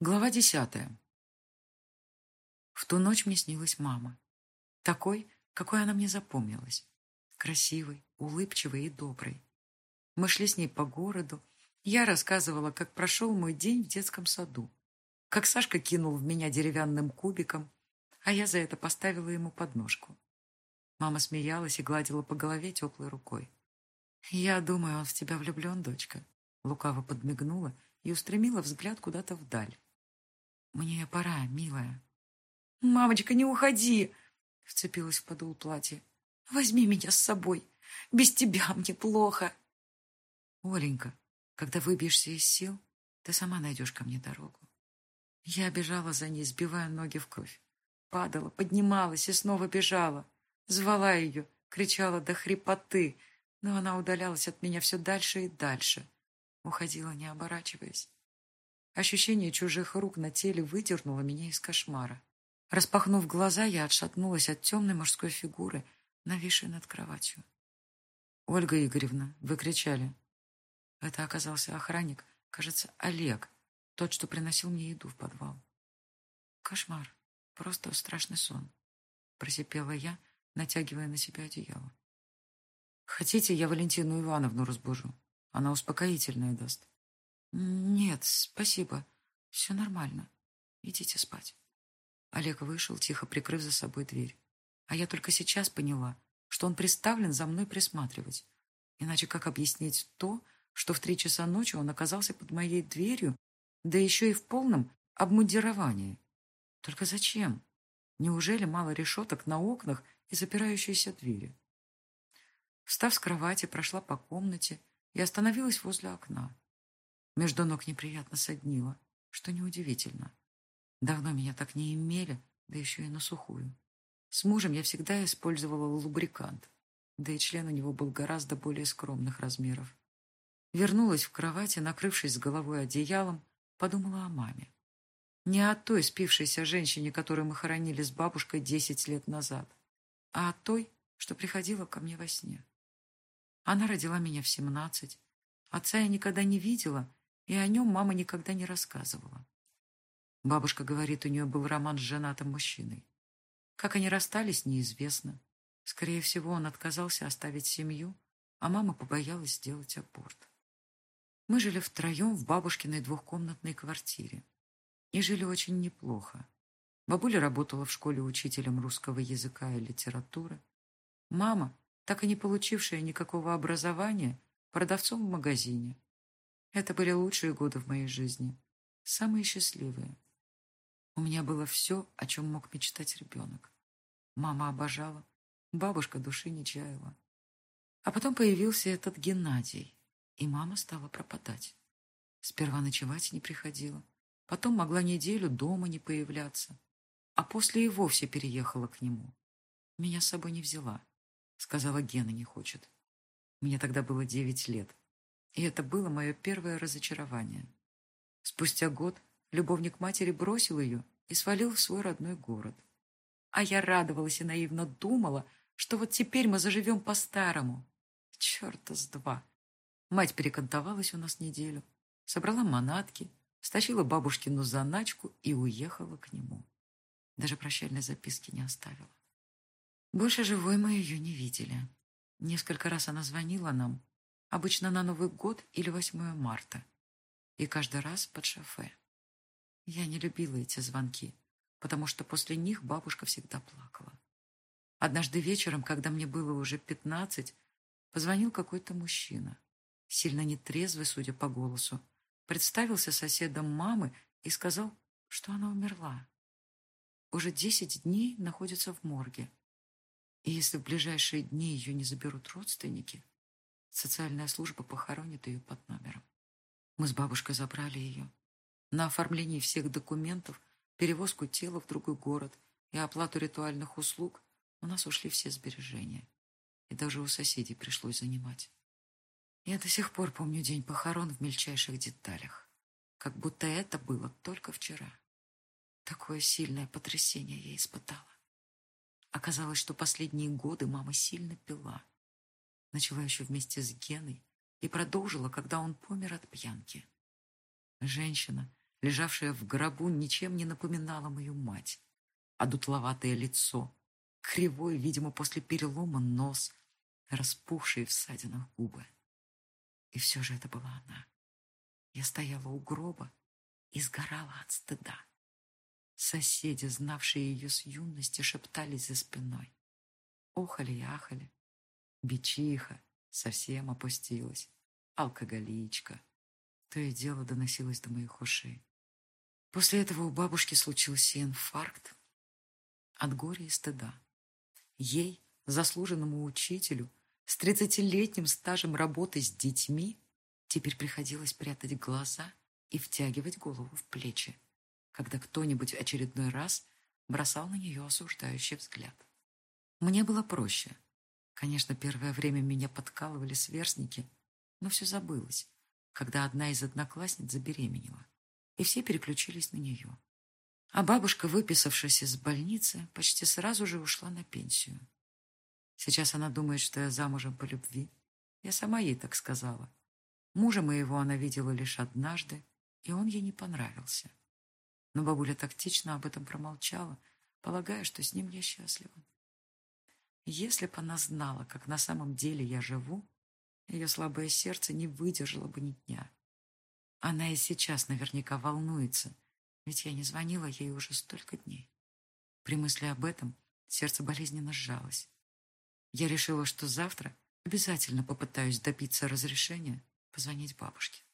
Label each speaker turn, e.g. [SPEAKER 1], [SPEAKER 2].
[SPEAKER 1] Глава десятая. В ту ночь мне снилась мама. Такой, какой она мне запомнилась. Красивой, улыбчивой и доброй. Мы шли с ней по городу. Я рассказывала, как прошел мой день в детском саду. Как Сашка кинул в меня деревянным кубиком, а я за это поставила ему подножку. Мама смеялась и гладила по голове теплой рукой. «Я думаю, он в тебя влюблен, дочка», — лукаво подмигнула и устремила взгляд куда-то вдаль. «Мне пора, милая».
[SPEAKER 2] «Мамочка, не уходи!» — вцепилась в подол платья. «Возьми меня с собой. Без тебя мне плохо».
[SPEAKER 1] «Оленька, когда выбьешься из сил, ты сама найдешь ко мне дорогу». Я бежала за ней, сбивая ноги в кровь. Падала, поднималась и снова бежала. Звала ее, кричала до хрипоты, но она удалялась от меня все дальше и дальше. Уходила, не оборачиваясь. Ощущение чужих рук на теле выдернуло меня из кошмара. Распахнув глаза, я отшатнулась от темной мужской фигуры, нависшей над кроватью. «Ольга Игоревна, вы кричали». Это оказался охранник, кажется, Олег, тот, что приносил мне еду в подвал. Кошмар, просто страшный сон, просипела я, натягивая на себя одеяло. Хотите, я Валентину Ивановну разбужу? Она успокоительное даст. «Нет, спасибо. Все нормально. Идите спать». Олег вышел, тихо прикрыв за собой дверь. А я только сейчас поняла, что он приставлен за мной присматривать. Иначе как объяснить то, что в три часа ночи он оказался под моей дверью, да еще и в полном обмундировании? Только зачем? Неужели мало решеток на окнах и запирающиеся двери? Встав с кровати, прошла по комнате и остановилась возле окна. Между ног неприятно соднило, что неудивительно. Давно меня так не имели, да еще и на сухую. С мужем я всегда использовала лубрикант, да и член у него был гораздо более скромных размеров. Вернулась в кровать и, накрывшись с головой одеялом, подумала о маме. Не о той спившейся женщине, которую мы хоронили с бабушкой десять лет назад, а о той, что приходила ко мне во сне. Она родила меня в семнадцать. Отца я никогда не видела, и о нем мама никогда не рассказывала. Бабушка говорит, у нее был роман с женатым мужчиной. Как они расстались, неизвестно. Скорее всего, он отказался оставить семью, а мама побоялась сделать аборт. Мы жили втроем в бабушкиной двухкомнатной квартире. И жили очень неплохо. Бабуля работала в школе учителем русского языка и литературы. Мама, так и не получившая никакого образования, продавцом в магазине. Это были лучшие годы в моей жизни. Самые счастливые. У меня было все, о чем мог мечтать ребенок. Мама обожала, бабушка души не чаяла. А потом появился этот Геннадий, и мама стала пропадать. Сперва ночевать не приходила, потом могла неделю дома не появляться, а после и вовсе переехала к нему. Меня с собой не взяла. Сказала, Гена не хочет. Мне тогда было девять лет. И это было мое первое разочарование. Спустя год любовник матери бросил ее и свалил в свой родной город. А я радовалась и наивно думала, что вот теперь мы заживем по-старому. Черта с два. Мать перекантовалась у нас неделю, собрала манатки, стащила бабушкину заначку и уехала к нему. Даже прощальной записки не оставила. Больше живой мы ее не видели. Несколько раз она звонила нам, Обычно на Новый год или 8 марта. И каждый раз под шофе. Я не любила эти звонки, потому что после них бабушка всегда плакала. Однажды вечером, когда мне было уже пятнадцать, позвонил какой-то мужчина, сильно нетрезвый, судя по голосу, представился соседом мамы и сказал, что она умерла. Уже десять дней находится в морге. И если в ближайшие дни ее не заберут родственники, Социальная служба похоронит ее под номером. Мы с бабушкой забрали ее. На оформлении всех документов, перевозку тела в другой город и оплату ритуальных услуг у нас ушли все сбережения. И даже у соседей пришлось занимать. Я до сих пор помню день похорон в мельчайших деталях. Как будто это было только вчера. Такое сильное потрясение я испытала. Оказалось, что последние годы мама сильно пила. Начала еще вместе с Геной и продолжила, когда он помер от пьянки. Женщина, лежавшая в гробу, ничем не напоминала мою мать. А дутловатое лицо, кривой, видимо, после перелома нос, распухшие в ссадинах губы. И все же это была она. Я стояла у гроба и сгорала от стыда. Соседи, знавшие ее с юности, шептались за спиной. Охали и ахали. Бичиха совсем опустилась. Алкоголичка. То и дело доносилось до моих ушей. После этого у бабушки случился инфаркт от горя и стыда. Ей, заслуженному учителю, с тридцатилетним стажем работы с детьми, теперь приходилось прятать глаза и втягивать голову в плечи, когда кто-нибудь очередной раз бросал на нее осуждающий взгляд. Мне было проще. Конечно, первое время меня подкалывали сверстники, но все забылось, когда одна из одноклассниц забеременела, и все переключились на нее. А бабушка, выписавшись из больницы, почти сразу же ушла на пенсию. Сейчас она думает, что я замужем по любви. Я сама ей так сказала. Мужа моего она видела лишь однажды, и он ей не понравился. Но бабуля тактично об этом промолчала, полагая, что с ним я счастлива. Если бы она знала, как на самом деле я живу, ее слабое сердце не выдержало бы ни дня. Она и сейчас наверняка волнуется, ведь я не звонила ей уже столько дней. При мысли об этом сердце болезненно сжалось. Я решила, что завтра обязательно попытаюсь добиться разрешения позвонить бабушке.